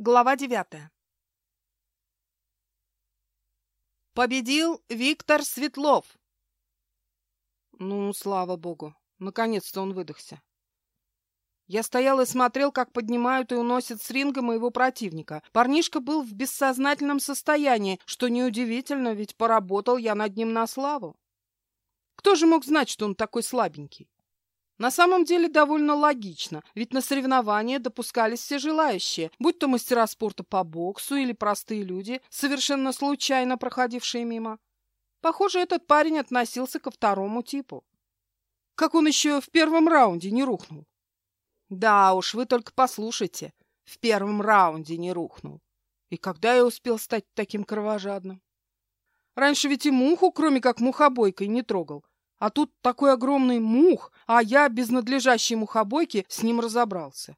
Глава девятая. Победил Виктор Светлов. Ну, слава богу, наконец-то он выдохся. Я стоял и смотрел, как поднимают и уносят с ринга моего противника. Парнишка был в бессознательном состоянии, что неудивительно, ведь поработал я над ним на славу. Кто же мог знать, что он такой слабенький? На самом деле довольно логично, ведь на соревнования допускались все желающие, будь то мастера спорта по боксу или простые люди, совершенно случайно проходившие мимо. Похоже, этот парень относился ко второму типу. Как он еще в первом раунде не рухнул? Да уж, вы только послушайте. В первом раунде не рухнул. И когда я успел стать таким кровожадным? Раньше ведь и муху, кроме как мухобойкой, не трогал. А тут такой огромный мух, а я без надлежащей мухобойки с ним разобрался.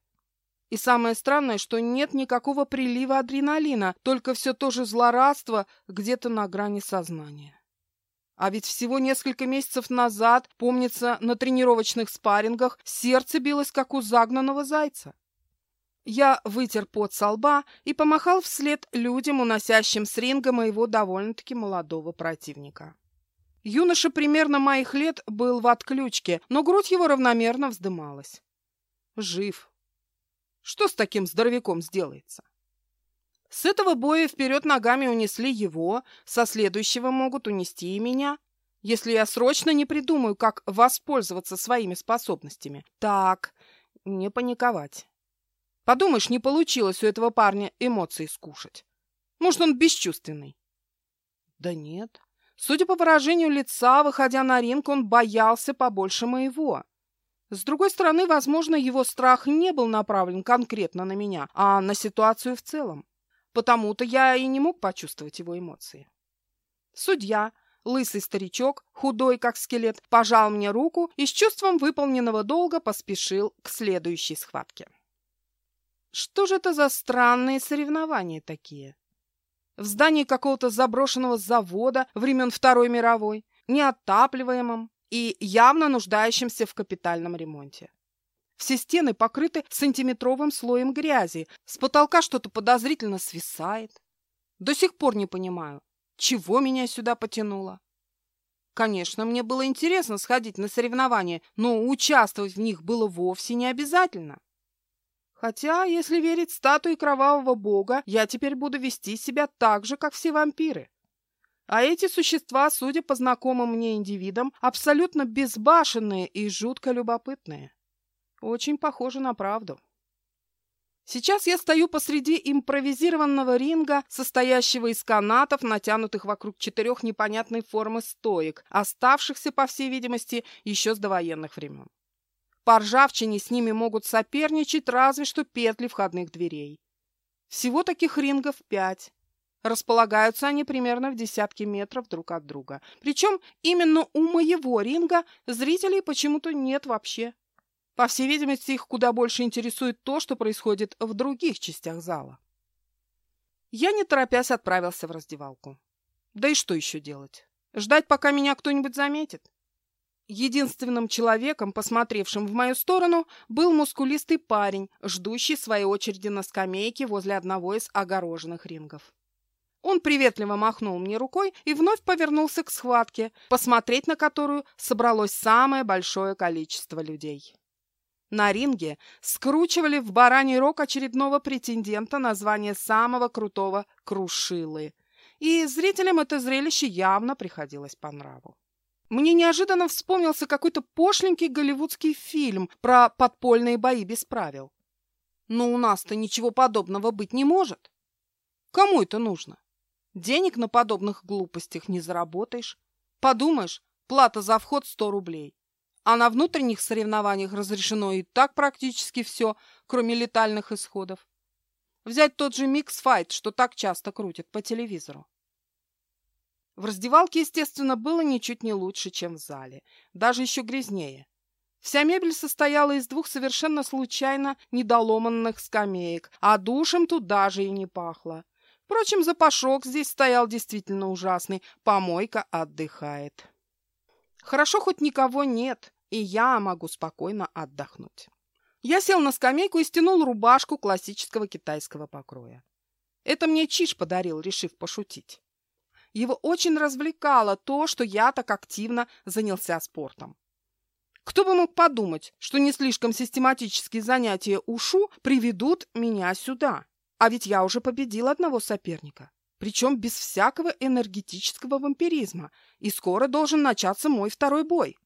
И самое странное, что нет никакого прилива адреналина, только все то же злорадство где-то на грани сознания. А ведь всего несколько месяцев назад, помнится, на тренировочных спаррингах сердце билось, как у загнанного зайца. Я вытер пот со лба и помахал вслед людям, уносящим с ринга моего довольно-таки молодого противника. Юноша примерно моих лет был в отключке, но грудь его равномерно вздымалась. Жив. Что с таким здоровяком сделается? С этого боя вперед ногами унесли его, со следующего могут унести и меня, если я срочно не придумаю, как воспользоваться своими способностями. Так, не паниковать. Подумаешь, не получилось у этого парня эмоции скушать. Может, он бесчувственный? Да нет. Судя по выражению лица, выходя на ринг, он боялся побольше моего. С другой стороны, возможно, его страх не был направлен конкретно на меня, а на ситуацию в целом. Потому-то я и не мог почувствовать его эмоции. Судья, лысый старичок, худой как скелет, пожал мне руку и с чувством выполненного долга поспешил к следующей схватке. Что же это за странные соревнования такие? В здании какого-то заброшенного завода времен Второй мировой, неотапливаемом и явно нуждающемся в капитальном ремонте. Все стены покрыты сантиметровым слоем грязи, с потолка что-то подозрительно свисает. До сих пор не понимаю, чего меня сюда потянуло. Конечно, мне было интересно сходить на соревнования, но участвовать в них было вовсе не обязательно. Хотя, если верить статуе кровавого бога, я теперь буду вести себя так же, как все вампиры. А эти существа, судя по знакомым мне индивидам, абсолютно безбашенные и жутко любопытные. Очень похоже на правду. Сейчас я стою посреди импровизированного ринга, состоящего из канатов, натянутых вокруг четырех непонятной формы стоек, оставшихся, по всей видимости, еще с довоенных времен. По ржавчине с ними могут соперничать разве что петли входных дверей. Всего таких рингов пять. Располагаются они примерно в десятки метров друг от друга. Причем именно у моего ринга зрителей почему-то нет вообще. По всей видимости, их куда больше интересует то, что происходит в других частях зала. Я, не торопясь, отправился в раздевалку. Да и что еще делать? Ждать, пока меня кто-нибудь заметит? Единственным человеком, посмотревшим в мою сторону, был мускулистый парень, ждущий своей очереди на скамейке возле одного из огороженных рингов. Он приветливо махнул мне рукой и вновь повернулся к схватке, посмотреть на которую собралось самое большое количество людей. На ринге скручивали в бараний рог очередного претендента на звание самого крутого крушилы, и зрителям это зрелище явно приходилось по нраву. Мне неожиданно вспомнился какой-то пошленький голливудский фильм про подпольные бои без правил. Но у нас-то ничего подобного быть не может. Кому это нужно? Денег на подобных глупостях не заработаешь. Подумаешь, плата за вход 100 рублей. А на внутренних соревнованиях разрешено и так практически все, кроме летальных исходов. Взять тот же микс-файт, что так часто крутят по телевизору. В раздевалке, естественно, было ничуть не лучше, чем в зале, даже еще грязнее. Вся мебель состояла из двух совершенно случайно недоломанных скамеек, а душем тут даже и не пахло. Впрочем, запашок здесь стоял действительно ужасный, помойка отдыхает. Хорошо, хоть никого нет, и я могу спокойно отдохнуть. Я сел на скамейку и стянул рубашку классического китайского покроя. Это мне Чиш подарил, решив пошутить. Его очень развлекало то, что я так активно занялся спортом. Кто бы мог подумать, что не слишком систематические занятия ушу приведут меня сюда. А ведь я уже победил одного соперника. Причем без всякого энергетического вампиризма. И скоро должен начаться мой второй бой.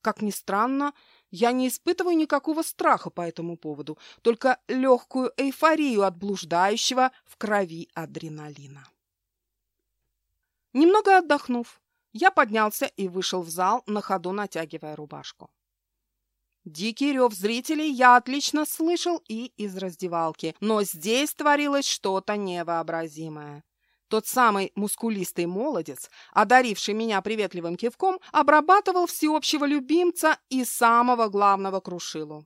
Как ни странно, я не испытываю никакого страха по этому поводу, только легкую эйфорию от блуждающего в крови адреналина. Немного отдохнув, я поднялся и вышел в зал, на ходу натягивая рубашку. Дикий рев зрителей я отлично слышал и из раздевалки, но здесь творилось что-то невообразимое. Тот самый мускулистый молодец, одаривший меня приветливым кивком, обрабатывал всеобщего любимца и самого главного крушилу.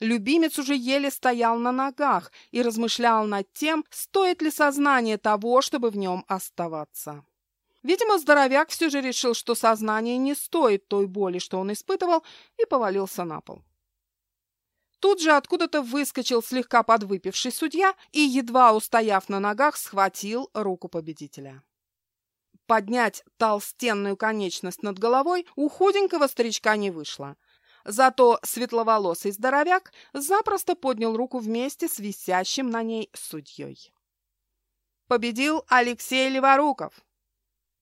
Любимец уже еле стоял на ногах и размышлял над тем, стоит ли сознание того, чтобы в нем оставаться. Видимо, здоровяк все же решил, что сознание не стоит той боли, что он испытывал, и повалился на пол. Тут же откуда-то выскочил слегка подвыпивший судья и, едва устояв на ногах, схватил руку победителя. Поднять толстенную конечность над головой у худенького старичка не вышло. Зато светловолосый здоровяк запросто поднял руку вместе с висящим на ней судьей. Победил Алексей Леворуков.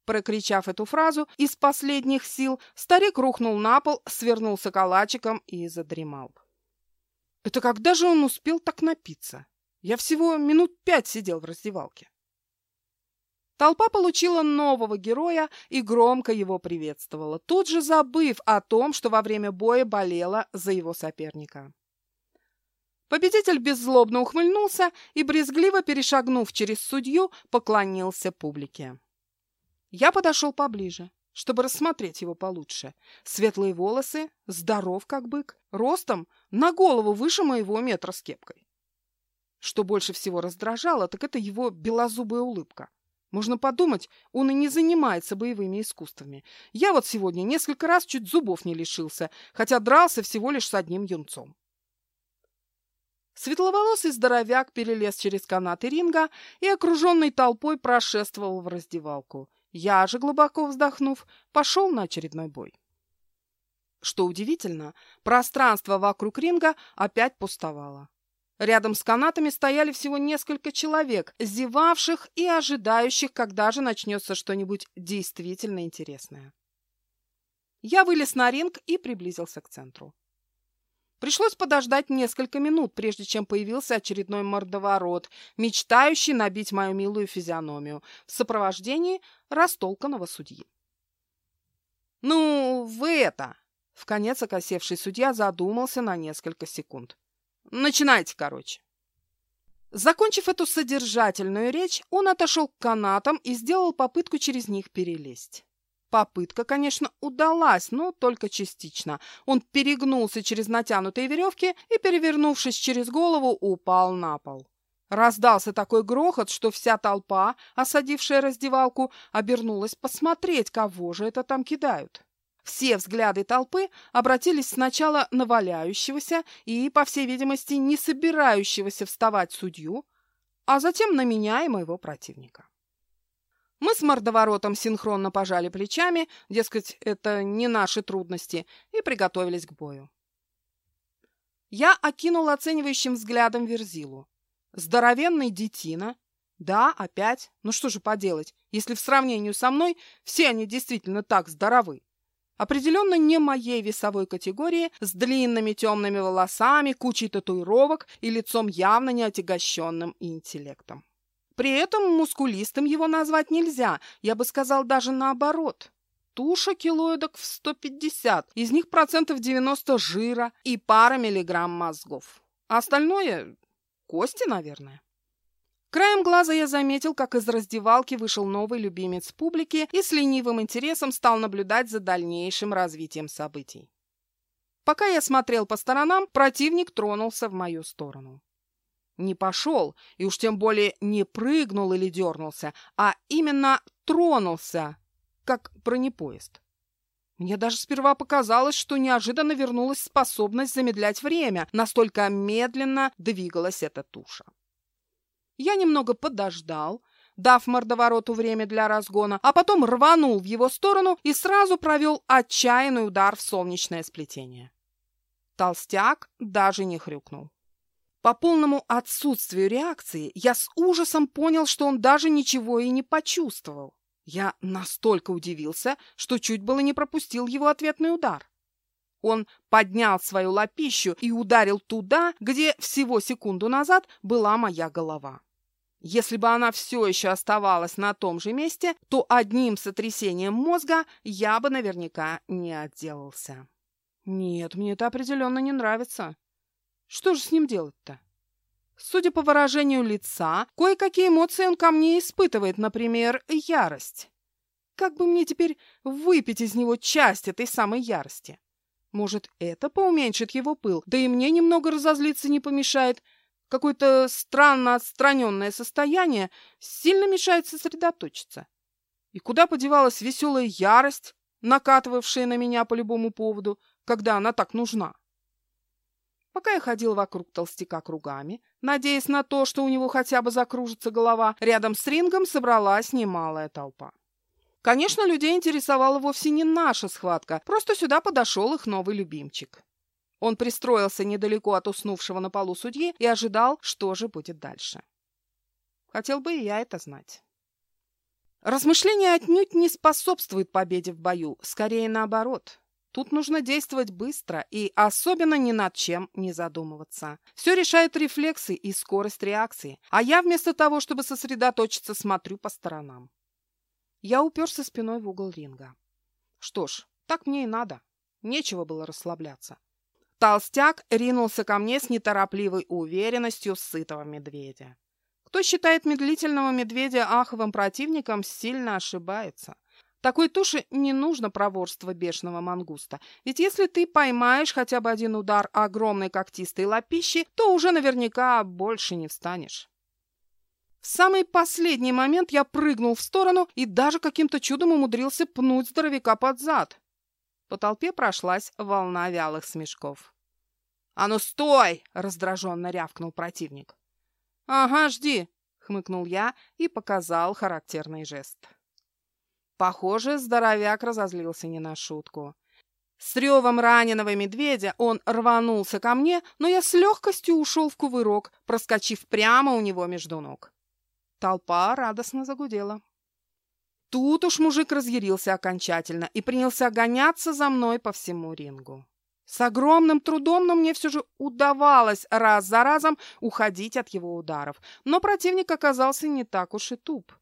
Прокричав эту фразу из последних сил, старик рухнул на пол, свернулся калачиком и задремал. Это когда же он успел так напиться? Я всего минут пять сидел в раздевалке. Толпа получила нового героя и громко его приветствовала, тут же забыв о том, что во время боя болела за его соперника. Победитель беззлобно ухмыльнулся и, брезгливо перешагнув через судью, поклонился публике. Я подошел поближе, чтобы рассмотреть его получше. Светлые волосы, здоров как бык, ростом на голову выше моего метра с кепкой. Что больше всего раздражало, так это его белозубая улыбка. Можно подумать, он и не занимается боевыми искусствами. Я вот сегодня несколько раз чуть зубов не лишился, хотя дрался всего лишь с одним юнцом. Светловолосый здоровяк перелез через канаты ринга и, окруженный толпой, прошествовал в раздевалку. Я же, глубоко вздохнув, пошел на очередной бой. Что удивительно, пространство вокруг ринга опять пустовало. Рядом с канатами стояли всего несколько человек, зевавших и ожидающих, когда же начнется что-нибудь действительно интересное. Я вылез на ринг и приблизился к центру. Пришлось подождать несколько минут, прежде чем появился очередной мордоворот, мечтающий набить мою милую физиономию в сопровождении растолканного судьи. «Ну, вы это!» — в конец окосевший судья задумался на несколько секунд. «Начинайте, короче!» Закончив эту содержательную речь, он отошел к канатам и сделал попытку через них перелезть. Попытка, конечно, удалась, но только частично. Он перегнулся через натянутые веревки и, перевернувшись через голову, упал на пол. Раздался такой грохот, что вся толпа, осадившая раздевалку, обернулась посмотреть, кого же это там кидают. Все взгляды толпы обратились сначала на валяющегося и, по всей видимости, не собирающегося вставать судью, а затем на меня и моего противника. Мы с мордоворотом синхронно пожали плечами, дескать, это не наши трудности, и приготовились к бою. Я окинул оценивающим взглядом Верзилу. Здоровенный детина. Да, опять. Ну что же поделать, если в сравнении со мной все они действительно так здоровы. Определенно не моей весовой категории, с длинными темными волосами, кучей татуировок и лицом явно не отягощенным интеллектом. При этом мускулистым его назвать нельзя, я бы сказал даже наоборот. Туша килоидок в 150, из них процентов 90 жира и пара миллиграмм мозгов. А остальное – кости, наверное. Краем глаза я заметил, как из раздевалки вышел новый любимец публики и с ленивым интересом стал наблюдать за дальнейшим развитием событий. Пока я смотрел по сторонам, противник тронулся в мою сторону. Не пошел, и уж тем более не прыгнул или дернулся, а именно тронулся, как бронепоезд. Мне даже сперва показалось, что неожиданно вернулась способность замедлять время, настолько медленно двигалась эта туша. Я немного подождал, дав мордовороту время для разгона, а потом рванул в его сторону и сразу провел отчаянный удар в солнечное сплетение. Толстяк даже не хрюкнул. По полному отсутствию реакции я с ужасом понял, что он даже ничего и не почувствовал. Я настолько удивился, что чуть было не пропустил его ответный удар. Он поднял свою лапищу и ударил туда, где всего секунду назад была моя голова. Если бы она все еще оставалась на том же месте, то одним сотрясением мозга я бы наверняка не отделался. Нет, мне это определенно не нравится. Что же с ним делать-то? Судя по выражению лица, кое-какие эмоции он ко мне испытывает, например, ярость. Как бы мне теперь выпить из него часть этой самой ярости? Может, это поуменьшит его пыл, да и мне немного разозлиться не помешает, Какое-то странно отстраненное состояние сильно мешает сосредоточиться. И куда подевалась веселая ярость, накатывавшая на меня по любому поводу, когда она так нужна? Пока я ходил вокруг толстяка кругами, надеясь на то, что у него хотя бы закружится голова, рядом с рингом собралась немалая толпа. Конечно, людей интересовала вовсе не наша схватка, просто сюда подошел их новый любимчик. Он пристроился недалеко от уснувшего на полу судьи и ожидал, что же будет дальше. Хотел бы и я это знать. Размышление отнюдь не способствует победе в бою, скорее наоборот. Тут нужно действовать быстро и особенно ни над чем не задумываться. Все решают рефлексы и скорость реакции, а я вместо того, чтобы сосредоточиться, смотрю по сторонам. Я уперся спиной в угол ринга. Что ж, так мне и надо. Нечего было расслабляться. Толстяк ринулся ко мне с неторопливой уверенностью сытого медведя. Кто считает медлительного медведя аховым противником, сильно ошибается. Такой туши не нужно проворство бешеного мангуста, ведь если ты поймаешь хотя бы один удар огромной когтистой лапищи, то уже наверняка больше не встанешь. В самый последний момент я прыгнул в сторону и даже каким-то чудом умудрился пнуть здоровяка под зад. По толпе прошлась волна вялых смешков. «А ну стой!» — раздраженно рявкнул противник. «Ага, жди!» — хмыкнул я и показал характерный жест. Похоже, здоровяк разозлился не на шутку. С ревом раненого медведя он рванулся ко мне, но я с легкостью ушел в кувырок, проскочив прямо у него между ног. Толпа радостно загудела. Тут уж мужик разъярился окончательно и принялся гоняться за мной по всему рингу. С огромным трудом, но мне все же удавалось раз за разом уходить от его ударов. Но противник оказался не так уж и туп.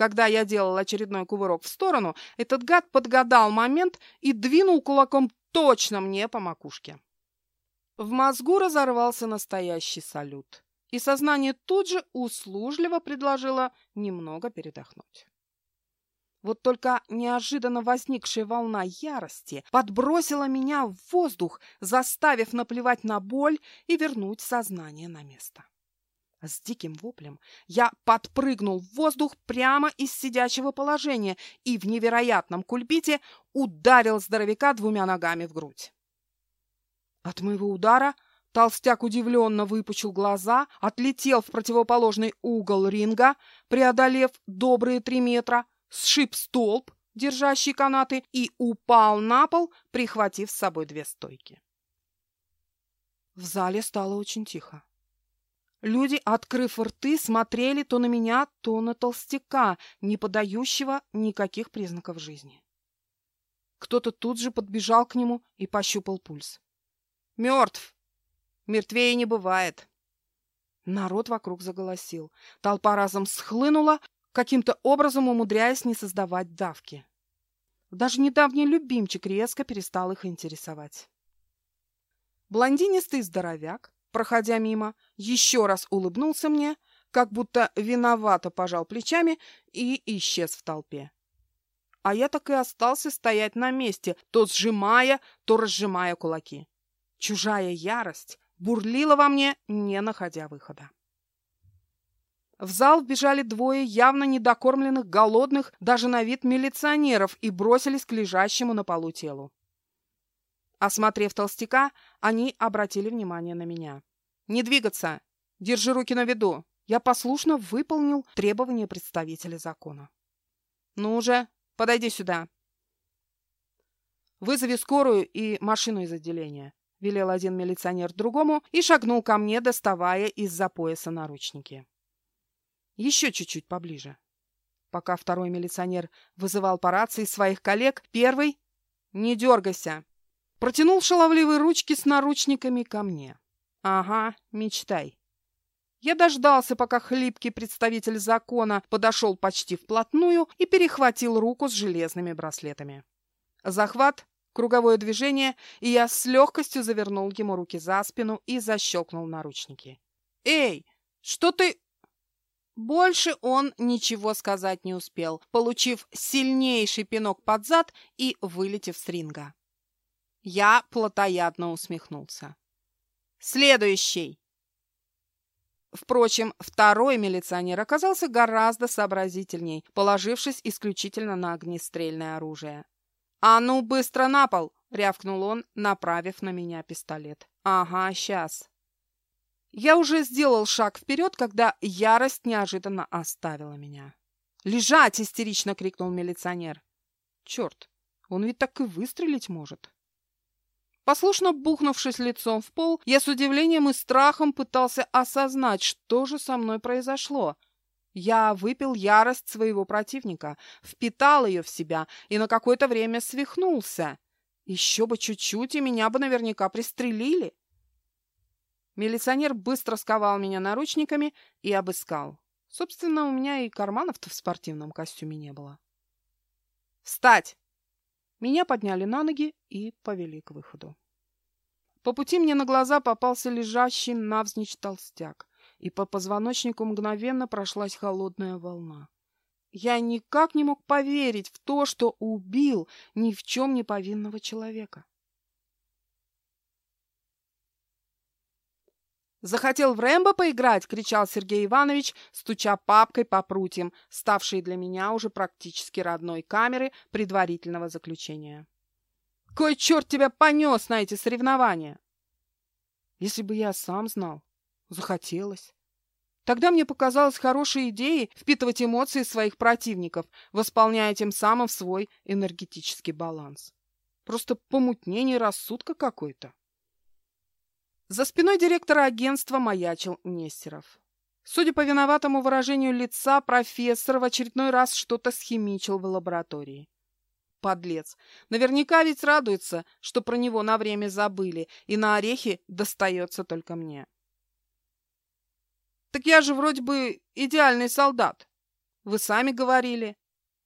Когда я делал очередной кувырок в сторону, этот гад подгадал момент и двинул кулаком точно мне по макушке. В мозгу разорвался настоящий салют, и сознание тут же услужливо предложило немного передохнуть. Вот только неожиданно возникшая волна ярости подбросила меня в воздух, заставив наплевать на боль и вернуть сознание на место. С диким воплем я подпрыгнул в воздух прямо из сидячего положения и в невероятном кульбите ударил здоровяка двумя ногами в грудь. От моего удара толстяк удивленно выпучил глаза, отлетел в противоположный угол ринга, преодолев добрые три метра, сшиб столб, держащий канаты, и упал на пол, прихватив с собой две стойки. В зале стало очень тихо. Люди, открыв рты, смотрели то на меня, то на толстяка, не подающего никаких признаков жизни. Кто-то тут же подбежал к нему и пощупал пульс. «Мертв! Мертвее не бывает!» Народ вокруг заголосил. Толпа разом схлынула, каким-то образом умудряясь не создавать давки. Даже недавний любимчик резко перестал их интересовать. Блондинистый здоровяк, проходя мимо, еще раз улыбнулся мне, как будто виновато пожал плечами и исчез в толпе. А я так и остался стоять на месте, то сжимая, то разжимая кулаки. Чужая ярость бурлила во мне, не находя выхода. В зал вбежали двое явно недокормленных, голодных, даже на вид милиционеров и бросились к лежащему на полу телу. Осмотрев толстяка, они обратили внимание на меня. «Не двигаться! Держи руки на виду!» Я послушно выполнил требования представителя закона. «Ну уже, подойди сюда!» «Вызови скорую и машину из отделения», — велел один милиционер другому и шагнул ко мне, доставая из-за пояса наручники. Еще чуть-чуть поближе. Пока второй милиционер вызывал по рации своих коллег, первый «Не дергайся!» протянул шаловливые ручки с наручниками ко мне. «Ага, мечтай». Я дождался, пока хлипкий представитель закона подошел почти вплотную и перехватил руку с железными браслетами. Захват, круговое движение, и я с легкостью завернул ему руки за спину и защелкнул наручники. «Эй, что ты...» Больше он ничего сказать не успел, получив сильнейший пинок под зад и вылетев с ринга. Я плотоядно усмехнулся. «Следующий!» Впрочем, второй милиционер оказался гораздо сообразительней, положившись исключительно на огнестрельное оружие. «А ну, быстро на пол!» — рявкнул он, направив на меня пистолет. «Ага, сейчас!» Я уже сделал шаг вперед, когда ярость неожиданно оставила меня. «Лежать!» — истерично крикнул милиционер. «Черт, он ведь так и выстрелить может!» Послушно бухнувшись лицом в пол, я с удивлением и страхом пытался осознать, что же со мной произошло. Я выпил ярость своего противника, впитал ее в себя и на какое-то время свихнулся. Еще бы чуть-чуть, и меня бы наверняка пристрелили. Милиционер быстро сковал меня наручниками и обыскал. Собственно, у меня и карманов-то в спортивном костюме не было. «Встать!» Меня подняли на ноги и повели к выходу. По пути мне на глаза попался лежащий навзничь толстяк, и по позвоночнику мгновенно прошлась холодная волна. Я никак не мог поверить в то, что убил ни в чем не повинного человека. «Захотел в Рэмбо поиграть!» — кричал Сергей Иванович, стуча папкой по прутьям, ставшей для меня уже практически родной камеры предварительного заключения. «Кой черт тебя понес на эти соревнования?» Если бы я сам знал, захотелось. Тогда мне показалось хорошей идеей впитывать эмоции своих противников, восполняя тем самым свой энергетический баланс. Просто помутнение рассудка какой-то. За спиной директора агентства маячил Нестеров. Судя по виноватому выражению лица, профессор в очередной раз что-то схимичил в лаборатории. Подлец. Наверняка ведь радуется, что про него на время забыли, и на орехи достается только мне. «Так я же вроде бы идеальный солдат. Вы сами говорили».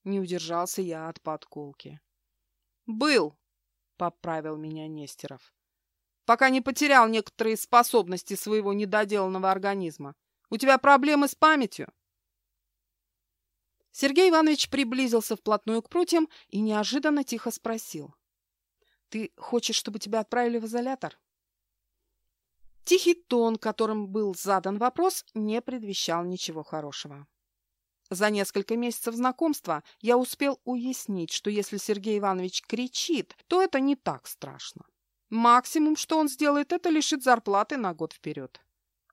Не удержался я от подколки. «Был», — поправил меня Нестеров пока не потерял некоторые способности своего недоделанного организма. У тебя проблемы с памятью?» Сергей Иванович приблизился вплотную к прутьям и неожиданно тихо спросил. «Ты хочешь, чтобы тебя отправили в изолятор?» Тихий тон, которым был задан вопрос, не предвещал ничего хорошего. За несколько месяцев знакомства я успел уяснить, что если Сергей Иванович кричит, то это не так страшно. Максимум, что он сделает, это лишит зарплаты на год вперед.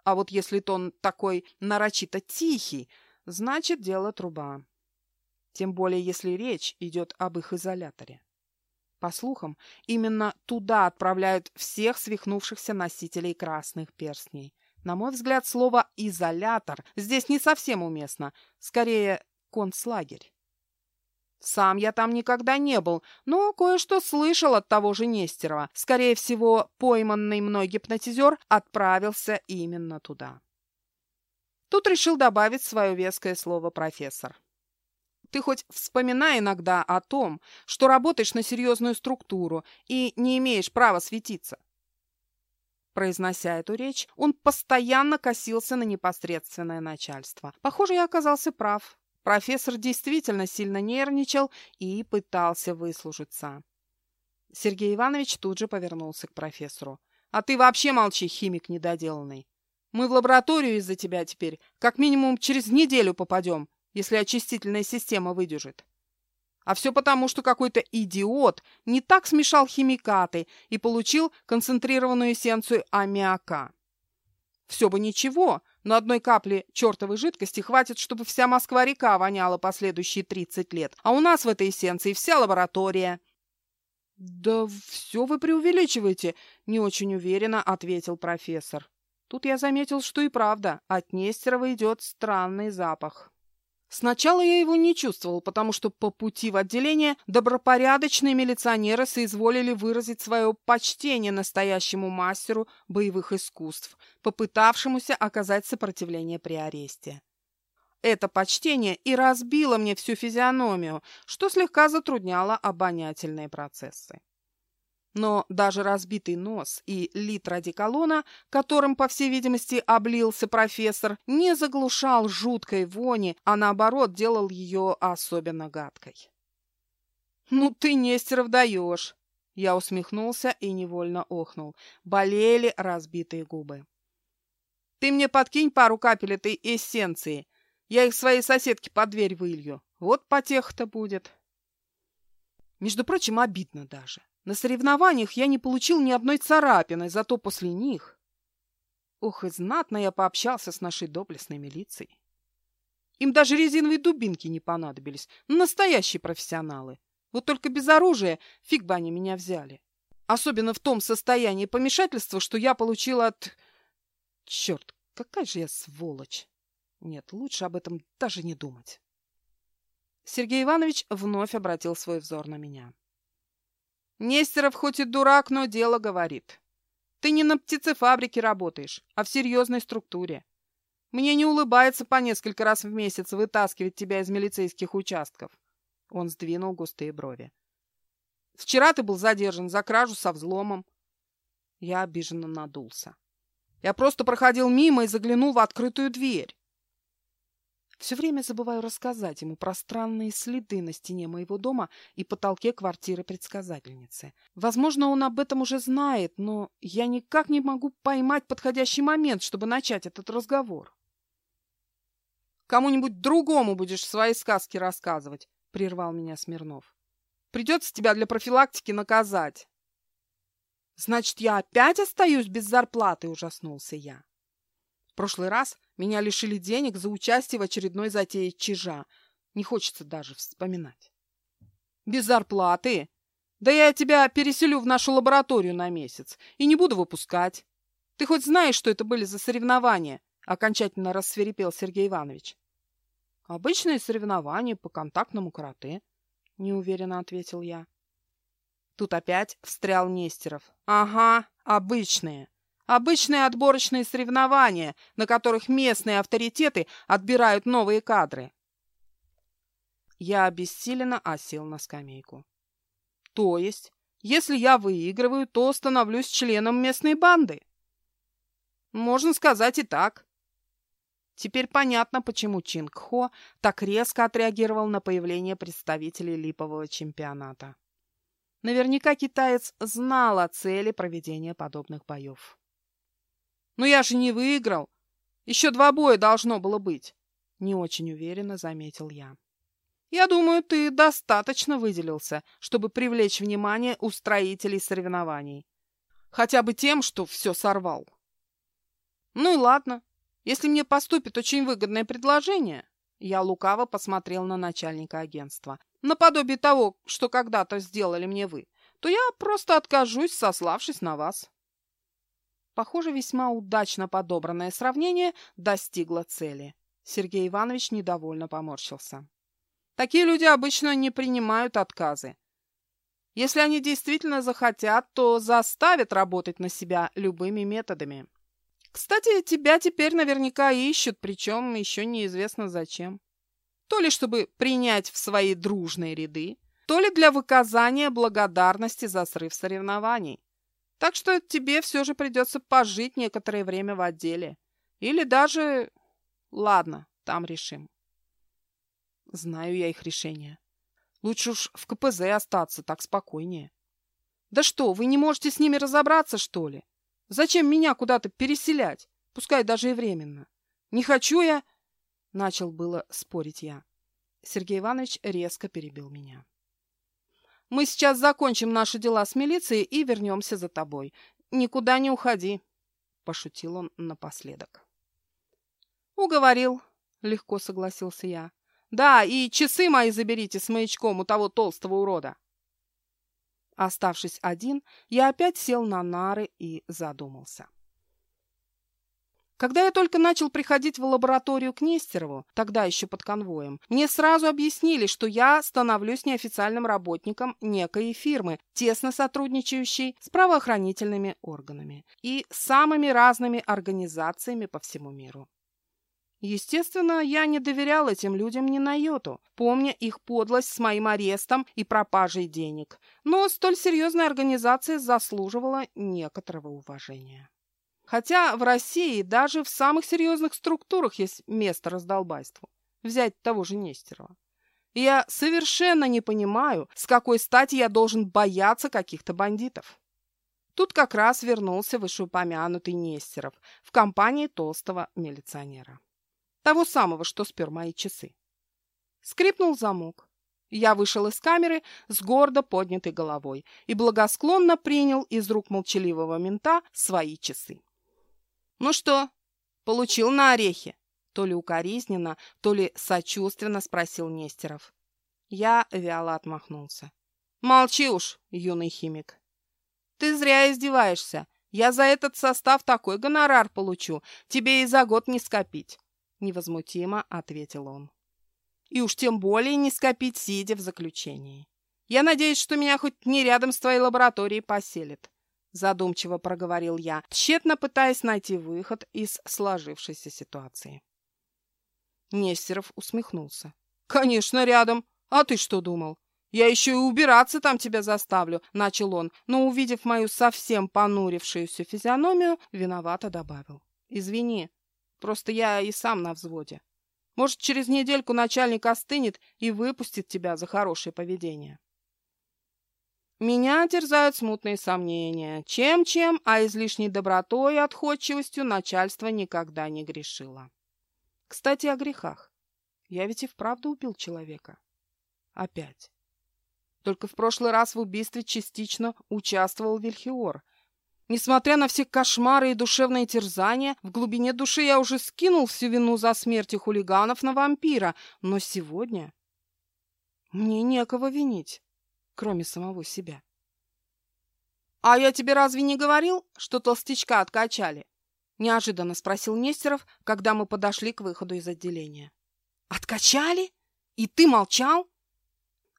А вот если тон такой нарочито тихий, значит, дело труба. Тем более, если речь идет об их изоляторе. По слухам, именно туда отправляют всех свихнувшихся носителей красных перстней. На мой взгляд, слово «изолятор» здесь не совсем уместно, скорее концлагерь. Сам я там никогда не был, но кое-что слышал от того же Нестерова. Скорее всего, пойманный мной гипнотизер отправился именно туда. Тут решил добавить свое веское слово профессор. Ты хоть вспоминай иногда о том, что работаешь на серьезную структуру и не имеешь права светиться. Произнося эту речь, он постоянно косился на непосредственное начальство. Похоже, я оказался прав. Профессор действительно сильно нервничал и пытался выслужиться. Сергей Иванович тут же повернулся к профессору. «А ты вообще молчи, химик недоделанный. Мы в лабораторию из-за тебя теперь как минимум через неделю попадем, если очистительная система выдержит. А все потому, что какой-то идиот не так смешал химикаты и получил концентрированную эссенцию аммиака. Все бы ничего, но одной капли чертовой жидкости хватит, чтобы вся Москва-река воняла последующие 30 лет. А у нас в этой эссенции вся лаборатория. «Да все вы преувеличиваете», — не очень уверенно ответил профессор. Тут я заметил, что и правда, от Нестерова идет странный запах. Сначала я его не чувствовал, потому что по пути в отделение добропорядочные милиционеры соизволили выразить свое почтение настоящему мастеру боевых искусств, попытавшемуся оказать сопротивление при аресте. Это почтение и разбило мне всю физиономию, что слегка затрудняло обонятельные процессы. Но даже разбитый нос и литр одеколона, которым, по всей видимости, облился профессор, не заглушал жуткой вони, а наоборот делал ее особенно гадкой. «Ну ты, Нестеров, даешь!» Я усмехнулся и невольно охнул. Болели разбитые губы. «Ты мне подкинь пару капель этой эссенции. Я их своей соседке под дверь вылью. Вот потеха-то будет». Между прочим, обидно даже. На соревнованиях я не получил ни одной царапины, зато после них... Ох, и знатно я пообщался с нашей доблестной милицией. Им даже резиновые дубинки не понадобились. Настоящие профессионалы. Вот только без оружия фиг бы они меня взяли. Особенно в том состоянии помешательства, что я получил от... Черт, какая же я сволочь. Нет, лучше об этом даже не думать. Сергей Иванович вновь обратил свой взор на меня. Нестеров хоть и дурак, но дело говорит. Ты не на птицефабрике работаешь, а в серьезной структуре. Мне не улыбается по несколько раз в месяц вытаскивать тебя из милицейских участков. Он сдвинул густые брови. Вчера ты был задержан за кражу со взломом. Я обиженно надулся. Я просто проходил мимо и заглянул в открытую дверь. Все время забываю рассказать ему про странные следы на стене моего дома и потолке квартиры предсказательницы. Возможно, он об этом уже знает, но я никак не могу поймать подходящий момент, чтобы начать этот разговор. «Кому-нибудь другому будешь свои сказки рассказывать», — прервал меня Смирнов. «Придется тебя для профилактики наказать». «Значит, я опять остаюсь без зарплаты?» — ужаснулся я. Прошлый раз меня лишили денег за участие в очередной затее чижа. Не хочется даже вспоминать. Без зарплаты? Да я тебя переселю в нашу лабораторию на месяц и не буду выпускать. Ты хоть знаешь, что это были за соревнования? Окончательно рассверепел Сергей Иванович. Обычные соревнования по контактному карате, неуверенно ответил я. Тут опять встрял Нестеров. Ага, обычные. Обычные отборочные соревнования, на которых местные авторитеты отбирают новые кадры. Я обессиленно осел на скамейку. То есть, если я выигрываю, то становлюсь членом местной банды? Можно сказать и так. Теперь понятно, почему Чинг Хо так резко отреагировал на появление представителей липового чемпионата. Наверняка китаец знал о цели проведения подобных боев. Но я же не выиграл. Еще два боя должно было быть. Не очень уверенно заметил я. Я думаю, ты достаточно выделился, чтобы привлечь внимание устроителей соревнований. Хотя бы тем, что все сорвал. Ну и ладно. Если мне поступит очень выгодное предложение, я лукаво посмотрел на начальника агентства, наподобие того, что когда-то сделали мне вы, то я просто откажусь, сославшись на вас. Похоже, весьма удачно подобранное сравнение достигло цели. Сергей Иванович недовольно поморщился. Такие люди обычно не принимают отказы. Если они действительно захотят, то заставят работать на себя любыми методами. Кстати, тебя теперь наверняка ищут, причем еще неизвестно зачем. То ли чтобы принять в свои дружные ряды, то ли для выказания благодарности за срыв соревнований. Так что тебе все же придется пожить некоторое время в отделе. Или даже... Ладно, там решим. Знаю я их решение. Лучше уж в КПЗ остаться, так спокойнее. Да что, вы не можете с ними разобраться, что ли? Зачем меня куда-то переселять? Пускай даже и временно. Не хочу я... Начал было спорить я. Сергей Иванович резко перебил меня. Мы сейчас закончим наши дела с милицией и вернемся за тобой. Никуда не уходи, — пошутил он напоследок. Уговорил, — легко согласился я. Да, и часы мои заберите с маячком у того толстого урода. Оставшись один, я опять сел на нары и задумался. Когда я только начал приходить в лабораторию к Нестерову, тогда еще под конвоем, мне сразу объяснили, что я становлюсь неофициальным работником некой фирмы, тесно сотрудничающей с правоохранительными органами и самыми разными организациями по всему миру. Естественно, я не доверял этим людям ни на йоту, помня их подлость с моим арестом и пропажей денег, но столь серьезная организация заслуживала некоторого уважения. Хотя в России даже в самых серьезных структурах есть место раздолбайству. Взять того же Нестерова. я совершенно не понимаю, с какой стати я должен бояться каких-то бандитов. Тут как раз вернулся вышеупомянутый Нестеров в компании толстого милиционера. Того самого, что спер мои часы. Скрипнул замок. Я вышел из камеры с гордо поднятой головой и благосклонно принял из рук молчаливого мента свои часы. «Ну что, получил на орехи?» То ли укоризненно, то ли сочувственно спросил Нестеров. Я вяло отмахнулся. «Молчи уж, юный химик. Ты зря издеваешься. Я за этот состав такой гонорар получу. Тебе и за год не скопить невозмутимо ответил он. И уж тем более не скопить, сидя в заключении. Я надеюсь, что меня хоть не рядом с твоей лабораторией поселят. Задумчиво проговорил я, тщетно пытаясь найти выход из сложившейся ситуации. Нестеров усмехнулся. «Конечно, рядом. А ты что думал? Я еще и убираться там тебя заставлю», — начал он, но, увидев мою совсем понурившуюся физиономию, виновато добавил. «Извини, Просто я и сам на взводе. Может, через недельку начальник остынет и выпустит тебя за хорошее поведение. Меня терзают смутные сомнения. Чем-чем, а излишней добротой и отходчивостью начальство никогда не грешило. Кстати, о грехах. Я ведь и вправду убил человека. Опять. Только в прошлый раз в убийстве частично участвовал Вильхиор, Несмотря на все кошмары и душевные терзания, в глубине души я уже скинул всю вину за смерть хулиганов на вампира, но сегодня мне некого винить, кроме самого себя. — А я тебе разве не говорил, что толстячка откачали? — неожиданно спросил Нестеров, когда мы подошли к выходу из отделения. — Откачали? И ты молчал?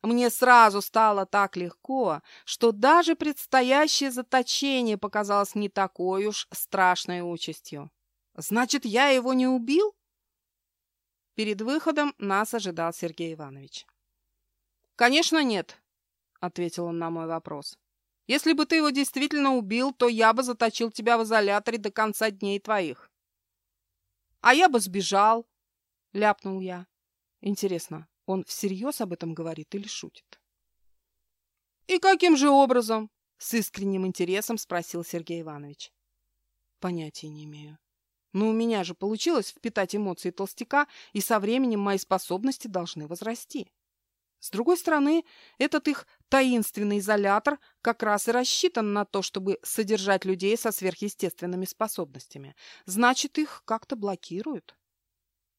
Мне сразу стало так легко, что даже предстоящее заточение показалось не такой уж страшной участью. Значит, я его не убил? Перед выходом нас ожидал Сергей Иванович. «Конечно, нет», — ответил он на мой вопрос. «Если бы ты его действительно убил, то я бы заточил тебя в изоляторе до конца дней твоих». «А я бы сбежал», — ляпнул я. «Интересно, он всерьез об этом говорит или шутит? «И каким же образом?» — с искренним интересом спросил Сергей Иванович. «Понятия не имею. Но у меня же получилось впитать эмоции толстяка, и со временем мои способности должны возрасти. С другой стороны, этот их таинственный изолятор как раз и рассчитан на то, чтобы содержать людей со сверхъестественными способностями. Значит, их как-то блокируют.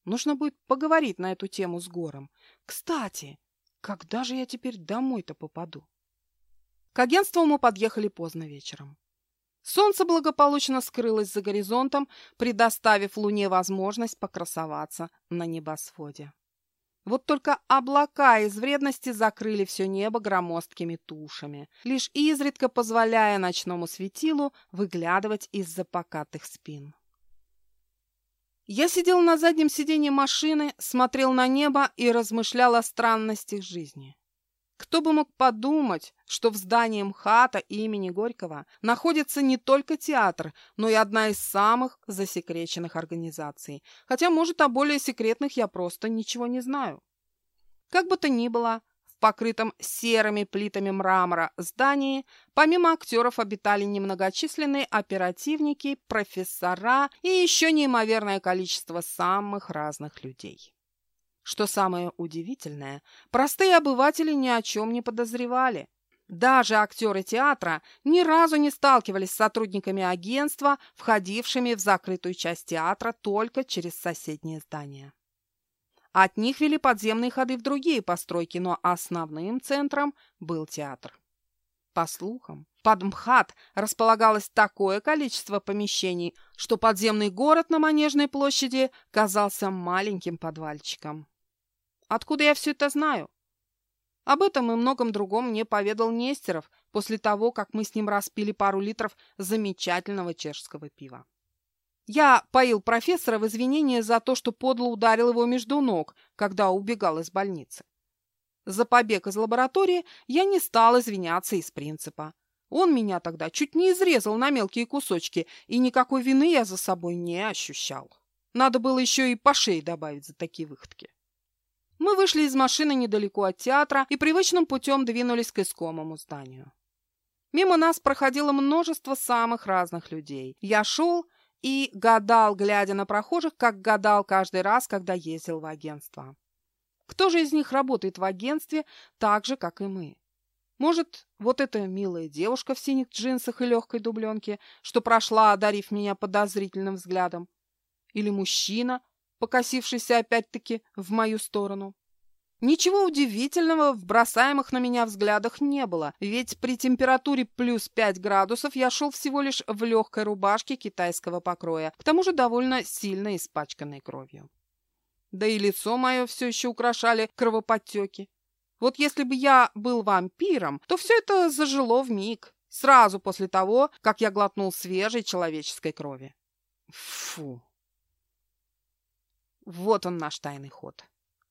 Нужно будет поговорить на эту тему с Гором. Кстати, когда же я теперь домой-то попаду? К агентству мы подъехали поздно вечером. Солнце благополучно скрылось за горизонтом, предоставив Луне возможность покрасоваться на небосводе. Вот только облака из вредности закрыли все небо громоздкими тушами, лишь изредка позволяя ночному светилу выглядывать из-за покатых спин. Я сидел на заднем сиденье машины, смотрел на небо и размышлял о странностях жизни. Кто бы мог подумать, что в здании МХАТа имени Горького находится не только театр, но и одна из самых засекреченных организаций. Хотя, может, о более секретных я просто ничего не знаю. Как бы то ни было, покрытом серыми плитами мрамора здании, помимо актеров обитали немногочисленные оперативники, профессора и еще неимоверное количество самых разных людей. Что самое удивительное, простые обыватели ни о чем не подозревали. Даже актеры театра ни разу не сталкивались с сотрудниками агентства, входившими в закрытую часть театра только через соседнее здание. От них вели подземные ходы в другие постройки, но основным центром был театр. По слухам, под МХАТ располагалось такое количество помещений, что подземный город на Манежной площади казался маленьким подвальчиком. Откуда я все это знаю? Об этом и многом другом мне поведал Нестеров после того, как мы с ним распили пару литров замечательного чешского пива. Я поил профессора в извинения за то, что подло ударил его между ног, когда убегал из больницы. За побег из лаборатории я не стал извиняться из принципа. Он меня тогда чуть не изрезал на мелкие кусочки, и никакой вины я за собой не ощущал. Надо было еще и по шее добавить за такие выходки. Мы вышли из машины недалеко от театра и привычным путем двинулись к искомому зданию. Мимо нас проходило множество самых разных людей. Я шел и гадал, глядя на прохожих, как гадал каждый раз, когда ездил в агентство. Кто же из них работает в агентстве так же, как и мы? Может, вот эта милая девушка в синих джинсах и легкой дубленке, что прошла, одарив меня подозрительным взглядом? Или мужчина, покосившийся опять-таки в мою сторону. Ничего удивительного в бросаемых на меня взглядах не было, ведь при температуре плюс 5 градусов я шел всего лишь в легкой рубашке китайского покроя, к тому же довольно сильно испачканной кровью. Да и лицо мое все еще украшали кровоподтеки. Вот если бы я был вампиром, то все это зажило в миг, сразу после того, как я глотнул свежей человеческой крови. Фу! Вот он наш тайный ход.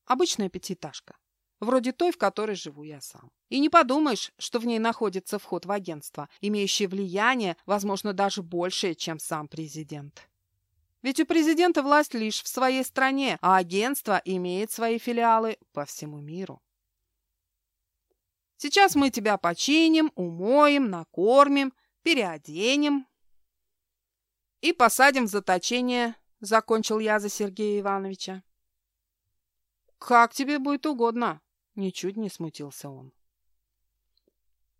Обычная пятиэтажка. Вроде той, в которой живу я сам. И не подумаешь, что в ней находится вход в агентство, имеющее влияние, возможно, даже большее, чем сам президент. Ведь у президента власть лишь в своей стране, а агентство имеет свои филиалы по всему миру. Сейчас мы тебя починим, умоем, накормим, переоденем и посадим в заточение Закончил я за Сергея Ивановича. «Как тебе будет угодно!» Ничуть не смутился он.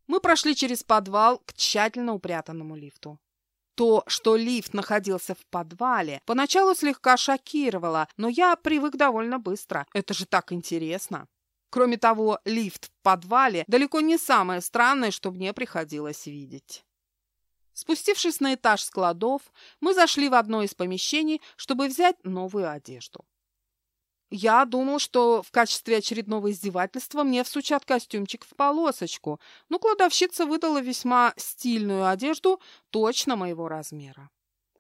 Мы прошли через подвал к тщательно упрятанному лифту. То, что лифт находился в подвале, поначалу слегка шокировало, но я привык довольно быстро. Это же так интересно. Кроме того, лифт в подвале далеко не самое странное, что мне приходилось видеть. Спустившись на этаж складов, мы зашли в одно из помещений, чтобы взять новую одежду. Я думал, что в качестве очередного издевательства мне всучат костюмчик в полосочку, но кладовщица выдала весьма стильную одежду точно моего размера.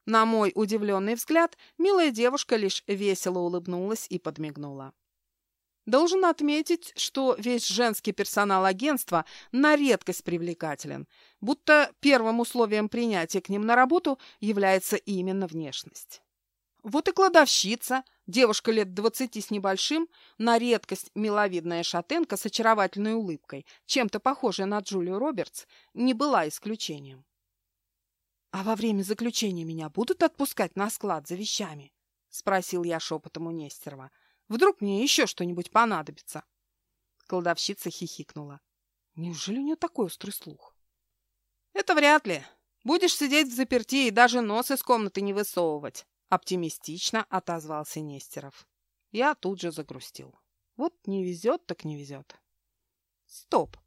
На мой удивленный взгляд, милая девушка лишь весело улыбнулась и подмигнула. Должен отметить, что весь женский персонал агентства на редкость привлекателен, будто первым условием принятия к ним на работу является именно внешность. Вот и кладовщица, девушка лет двадцати с небольшим, на редкость миловидная шатенка с очаровательной улыбкой, чем-то похожая на Джулию Робертс, не была исключением. «А во время заключения меня будут отпускать на склад за вещами?» — спросил я шепотом у Нестерова — Вдруг мне еще что-нибудь понадобится. Кладовщица хихикнула. Неужели у нее такой острый слух? Это вряд ли. Будешь сидеть в заперти и даже нос из комнаты не высовывать. Оптимистично отозвался Нестеров. Я тут же загрустил. Вот не везет, так не везет. Стоп.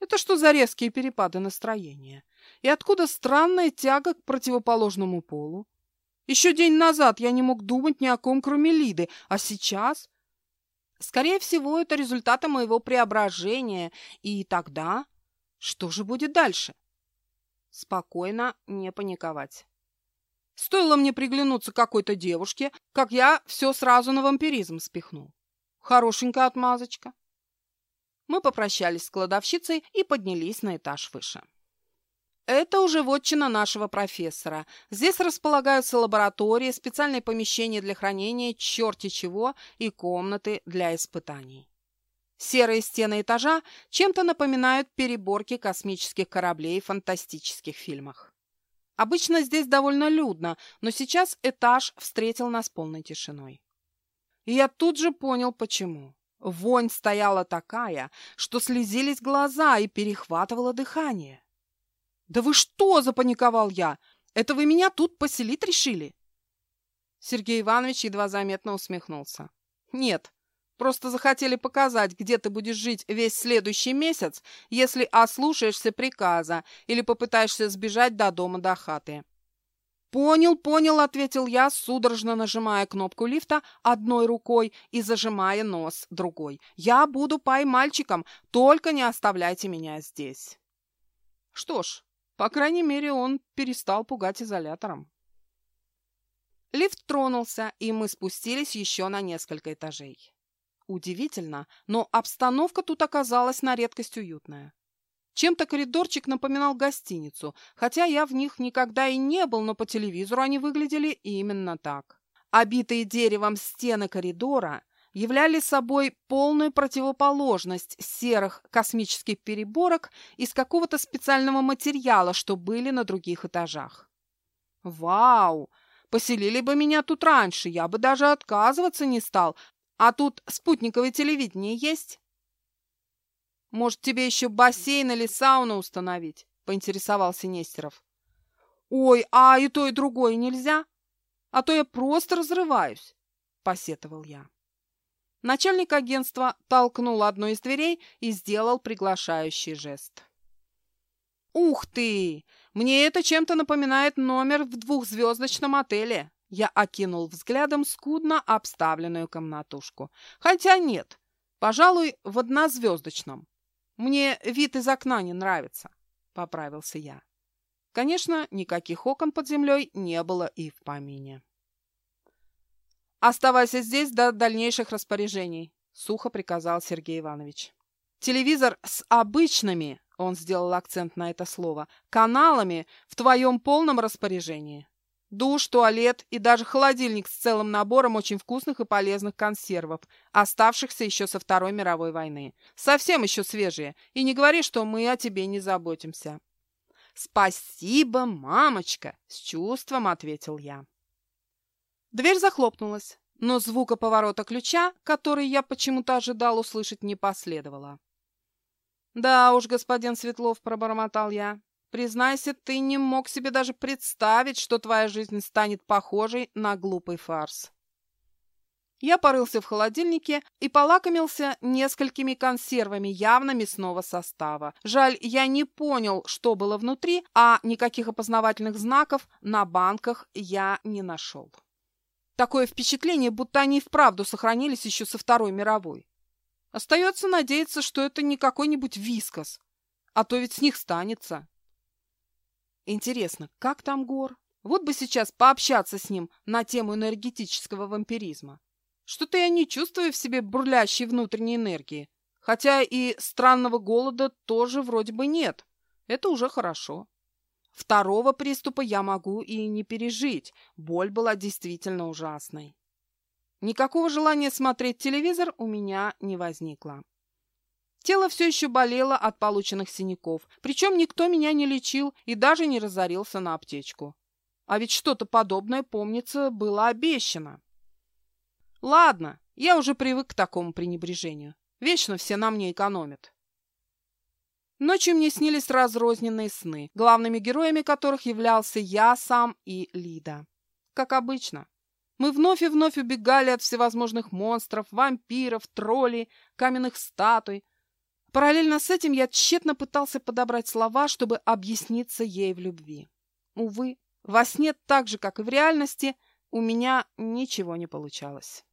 Это что за резкие перепады настроения? И откуда странная тяга к противоположному полу? Еще день назад я не мог думать ни о ком, кроме Лиды, а сейчас... Скорее всего, это результаты моего преображения, и тогда... Что же будет дальше? Спокойно, не паниковать. Стоило мне приглянуться какой-то девушке, как я все сразу на вампиризм спихнул. Хорошенькая отмазочка. Мы попрощались с кладовщицей и поднялись на этаж выше. Это уже вотчина нашего профессора. Здесь располагаются лаборатории, специальные помещения для хранения черти чего и комнаты для испытаний. Серые стены этажа чем-то напоминают переборки космических кораблей в фантастических фильмах. Обычно здесь довольно людно, но сейчас этаж встретил нас полной тишиной. И я тут же понял, почему. Вонь стояла такая, что слезились глаза и перехватывало дыхание. «Да вы что?» – запаниковал я. «Это вы меня тут поселить решили?» Сергей Иванович едва заметно усмехнулся. «Нет, просто захотели показать, где ты будешь жить весь следующий месяц, если ослушаешься приказа или попытаешься сбежать до дома до хаты. «Понял, понял», — ответил я, судорожно нажимая кнопку лифта одной рукой и зажимая нос другой. «Я буду пай-мальчиком, только не оставляйте меня здесь». Что ж, по крайней мере, он перестал пугать изолятором. Лифт тронулся, и мы спустились еще на несколько этажей. Удивительно, но обстановка тут оказалась на редкость уютная. Чем-то коридорчик напоминал гостиницу, хотя я в них никогда и не был, но по телевизору они выглядели именно так. Обитые деревом стены коридора являли собой полную противоположность серых космических переборок из какого-то специального материала, что были на других этажах. Вау! Поселили бы меня тут раньше, я бы даже отказываться не стал. А тут спутниковое телевидение есть? Может, тебе еще бассейн или сауну установить?» — поинтересовался Нестеров. «Ой, а и то, и другое нельзя? А то я просто разрываюсь!» — посетовал я. Начальник агентства толкнул одну из дверей и сделал приглашающий жест. «Ух ты! Мне это чем-то напоминает номер в двухзвездочном отеле!» Я окинул взглядом скудно обставленную комнатушку. «Хотя нет, пожалуй, в однозвездочном. «Мне вид из окна не нравится», — поправился я. Конечно, никаких окон под землей не было и в помине. «Оставайся здесь до дальнейших распоряжений», — сухо приказал Сергей Иванович. «Телевизор с обычными, — он сделал акцент на это слово, — каналами в твоем полном распоряжении. Душ, туалет и даже холодильник с целым набором очень вкусных и полезных консервов, оставшихся еще со Второй мировой войны. Совсем еще свежие. И не говори, что мы о тебе не заботимся. «Спасибо, мамочка!» — с чувством ответил я. Дверь захлопнулась, но звука поворота ключа, который я почему-то ожидал услышать, не последовало. «Да уж, господин Светлов», — пробормотал я, Признайся, ты не мог себе даже представить, что твоя жизнь станет похожей на глупый фарс. Я порылся в холодильнике и полакомился несколькими консервами явно мясного состава. Жаль, я не понял, что было внутри, а никаких опознавательных знаков на банках я не нашел. Такое впечатление, будто они вправду сохранились еще со Второй мировой. Остается надеяться, что это не какой-нибудь вискос, а то ведь с них станется. Интересно, как там Гор? Вот бы сейчас пообщаться с ним на тему энергетического вампиризма. Что-то я не чувствую в себе бурлящей внутренней энергии. Хотя и странного голода тоже вроде бы нет. Это уже хорошо. Второго приступа я могу и не пережить. Боль была действительно ужасной. Никакого желания смотреть телевизор у меня не возникло. Тело все еще болело от полученных синяков, причем никто меня не лечил и даже не разорился на аптечку. А ведь что-то подобное, помнится, было обещано. Ладно, я уже привык к такому пренебрежению. Вечно все на мне экономят. Ночью мне снились разрозненные сны, главными героями которых являлся я сам и Лида. Как обычно. Мы вновь и вновь убегали от всевозможных монстров, вампиров, троллей, каменных статуй, Параллельно с этим я тщетно пытался подобрать слова, чтобы объясниться ей в любви. Увы, во сне так же, как и в реальности, у меня ничего не получалось.